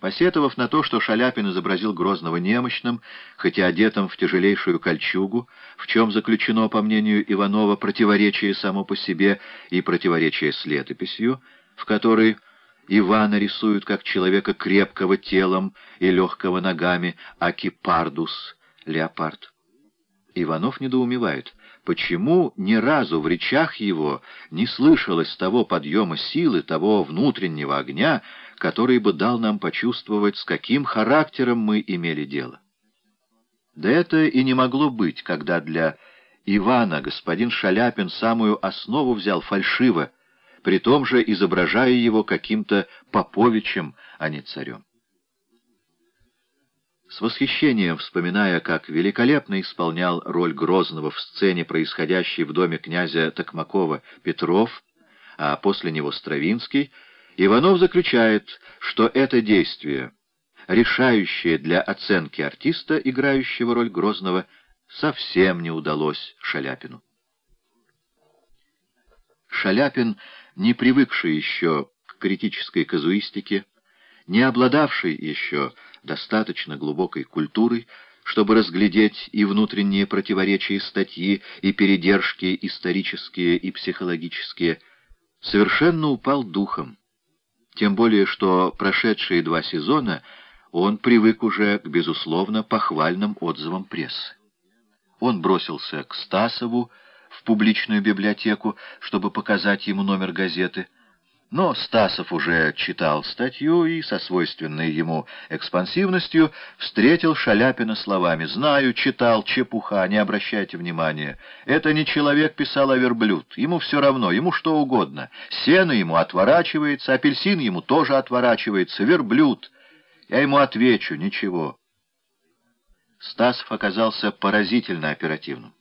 Посетовав на то, что Шаляпин изобразил Грозного немощным, хотя одетым в тяжелейшую кольчугу, в чем заключено, по мнению Иванова, противоречие само по себе и противоречие с летописью, в которой Ивана рисуют как человека крепкого телом и легкого ногами, акипардус, леопард. Иванов недоумевает, почему ни разу в речах его не слышалось того подъема силы, того внутреннего огня, который бы дал нам почувствовать, с каким характером мы имели дело. Да это и не могло быть, когда для Ивана господин Шаляпин самую основу взял фальшиво, при том же изображая его каким-то поповичем, а не царем. С восхищением вспоминая, как великолепно исполнял роль Грозного в сцене, происходящей в доме князя Токмакова Петров, а после него Стравинский, Иванов заключает, что это действие, решающее для оценки артиста, играющего роль Грозного, совсем не удалось Шаляпину. Шаляпин, не привыкший еще к критической казуистике, не обладавший еще достаточно глубокой культурой, чтобы разглядеть и внутренние противоречия статьи, и передержки исторические и психологические, совершенно упал духом. Тем более, что прошедшие два сезона он привык уже к, безусловно, похвальным отзывам прессы. Он бросился к Стасову в публичную библиотеку, чтобы показать ему номер газеты — но Стасов уже читал статью и со свойственной ему экспансивностью встретил Шаляпина словами «Знаю, читал, чепуха, не обращайте внимания. Это не человек писал, а верблюд. Ему все равно, ему что угодно. Сено ему отворачивается, апельсин ему тоже отворачивается, верблюд. Я ему отвечу, ничего». Стасов оказался поразительно оперативным.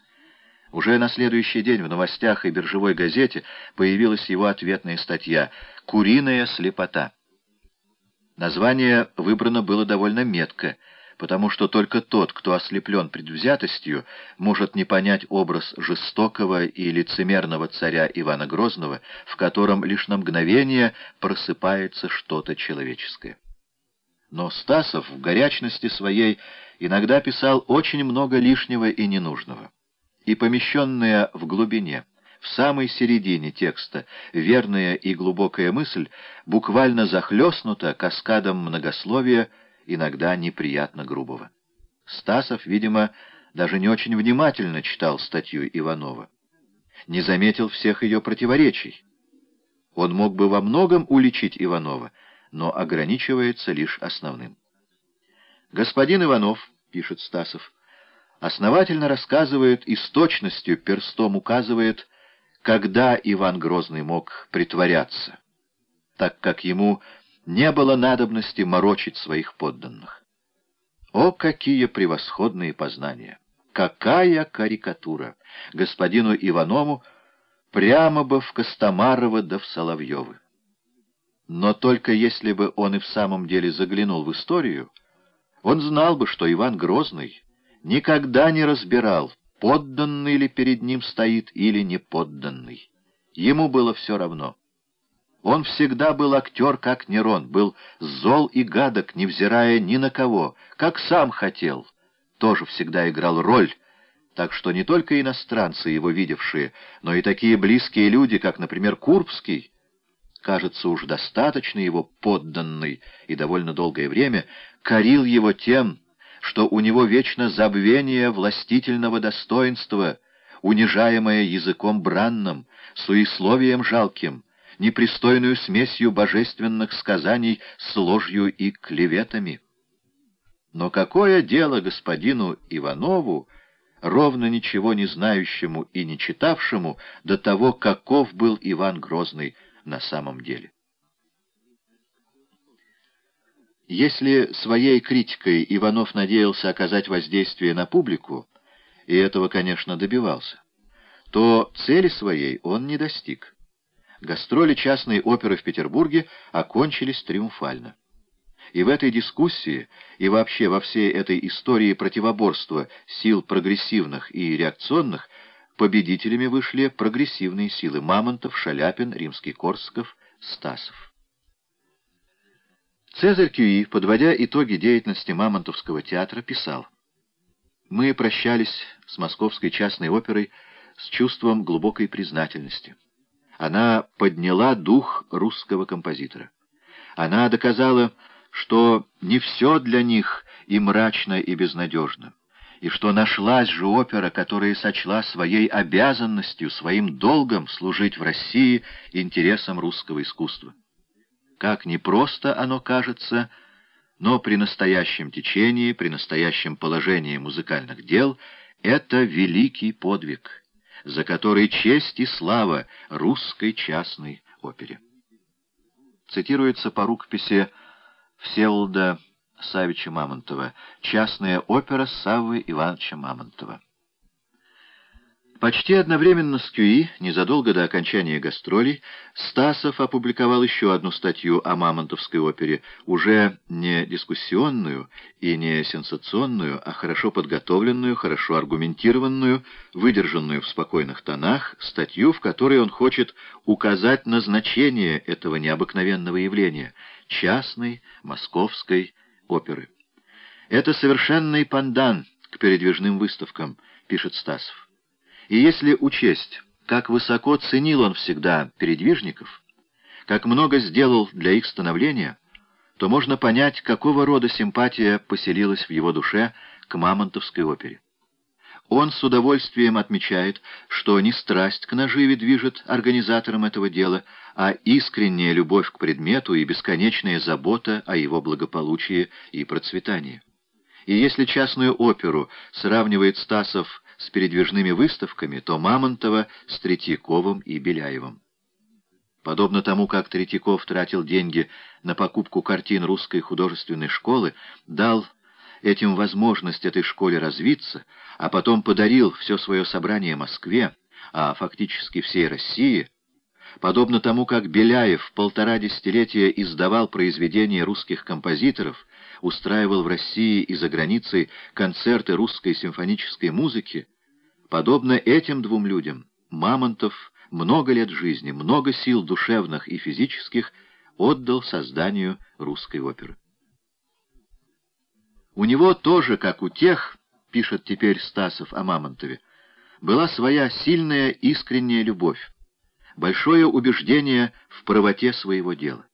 Уже на следующий день в новостях и биржевой газете появилась его ответная статья «Куриная слепота». Название выбрано было довольно метко, потому что только тот, кто ослеплен предвзятостью, может не понять образ жестокого и лицемерного царя Ивана Грозного, в котором лишь на мгновение просыпается что-то человеческое. Но Стасов в горячности своей иногда писал очень много лишнего и ненужного и помещенная в глубине, в самой середине текста, верная и глубокая мысль буквально захлестнута каскадом многословия, иногда неприятно грубого. Стасов, видимо, даже не очень внимательно читал статью Иванова. Не заметил всех ее противоречий. Он мог бы во многом уличить Иванова, но ограничивается лишь основным. «Господин Иванов», — пишет Стасов, основательно рассказывает и с точностью перстом указывает, когда Иван Грозный мог притворяться, так как ему не было надобности морочить своих подданных. О, какие превосходные познания! Какая карикатура! Господину Иванову прямо бы в Костомарова да в Соловьевы. Но только если бы он и в самом деле заглянул в историю, он знал бы, что Иван Грозный никогда не разбирал, подданный ли перед ним стоит или не подданный. Ему было все равно. Он всегда был актер, как Нерон, был зол и гадок, невзирая ни на кого, как сам хотел. Тоже всегда играл роль, так что не только иностранцы, его видевшие, но и такие близкие люди, как, например, Курбский, кажется, уж достаточно его подданный и довольно долгое время корил его тем, что у него вечно забвение властительного достоинства, унижаемое языком бранным, суесловием жалким, непристойную смесью божественных сказаний с ложью и клеветами. Но какое дело господину Иванову, ровно ничего не знающему и не читавшему, до того, каков был Иван Грозный на самом деле? Если своей критикой Иванов надеялся оказать воздействие на публику, и этого, конечно, добивался, то цели своей он не достиг. Гастроли частной оперы в Петербурге окончились триумфально. И в этой дискуссии, и вообще во всей этой истории противоборства сил прогрессивных и реакционных, победителями вышли прогрессивные силы Мамонтов, Шаляпин, Римский-Корсков, Стасов. Цезарь Кюи, подводя итоги деятельности Мамонтовского театра, писал «Мы прощались с Московской частной оперой с чувством глубокой признательности. Она подняла дух русского композитора. Она доказала, что не все для них и мрачно, и безнадежно, и что нашлась же опера, которая сочла своей обязанностью, своим долгом служить в России интересам русского искусства. Как непросто оно кажется, но при настоящем течении, при настоящем положении музыкальных дел это великий подвиг, за который честь и слава русской частной опере. Цитируется по рукописи Всеволода Савича Мамонтова «Частная опера Саввы Ивановича Мамонтова». Почти одновременно с Кюи, незадолго до окончания гастролей, Стасов опубликовал еще одну статью о Мамонтовской опере, уже не дискуссионную и не сенсационную, а хорошо подготовленную, хорошо аргументированную, выдержанную в спокойных тонах, статью, в которой он хочет указать на значение этого необыкновенного явления — частной московской оперы. «Это совершенный пандан к передвижным выставкам», — пишет Стасов. И если учесть, как высоко ценил он всегда передвижников, как много сделал для их становления, то можно понять, какого рода симпатия поселилась в его душе к Мамонтовской опере. Он с удовольствием отмечает, что не страсть к наживе движет организатором этого дела, а искренняя любовь к предмету и бесконечная забота о его благополучии и процветании. И если частную оперу сравнивает Стасов с передвижными выставками, то Мамонтова с Третьяковым и Беляевым. Подобно тому, как Третьяков тратил деньги на покупку картин русской художественной школы, дал этим возможность этой школе развиться, а потом подарил все свое собрание Москве, а фактически всей России, подобно тому, как Беляев полтора десятилетия издавал произведения русских композиторов, устраивал в России и за границей концерты русской симфонической музыки, подобно этим двум людям, Мамонтов много лет жизни, много сил душевных и физических отдал созданию русской оперы. У него тоже, как у тех, пишет теперь Стасов о Мамонтове, была своя сильная искренняя любовь, большое убеждение в правоте своего дела.